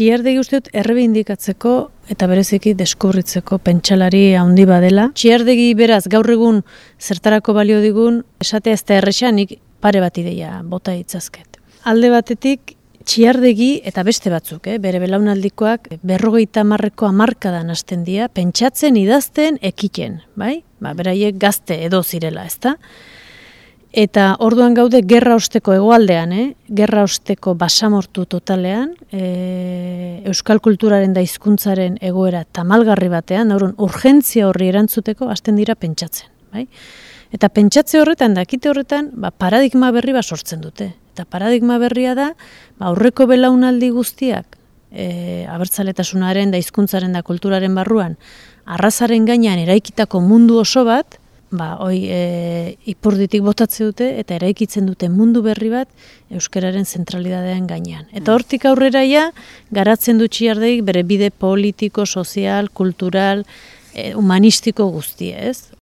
txiardegi uste errebindikatzeko eta bereziki deskubritzeko pentsalari handi badela. Txiardegi beraz gaur egun zertarako balio digun, esatea ez da erresanik pare bat ideia bota itzazket. Alde batetik, txiardegi eta beste batzuk, eh, bere belaunaldikoak berrogeita marreko amarkadan hasten dira, pentsatzen, idazten, ekiten, bai? Ba, beraiek gazte edo zirela, ezta? Eta orduan gaude gerra osteko egoaldean, eh? gerra osteko basamortu totalean, e, euskal kulturaren da hizkuntzaren egoera tamalgarri batean, orduan urgentzia horri erantzuteko hasten dira pentsatzen. Bai? Eta pentsatze horretan, dakite horretan, ba, paradigma berri bat sortzen dute. Eta paradigma berria da, ba, aurreko belaunaldi guztiak, e, abertzaletasunaren da hizkuntzaren da kulturaren barruan, arrazaren gainean eraikitako mundu oso bat, ba, oi, e, ipurditik botatze dute eta eraikitzen dute mundu berri bat euskararen zentralidadean gainean. Eta hortik aurrera ja, garatzen du txiardeik bere bide politiko, sozial, kultural, e, humanistiko guztia, ez?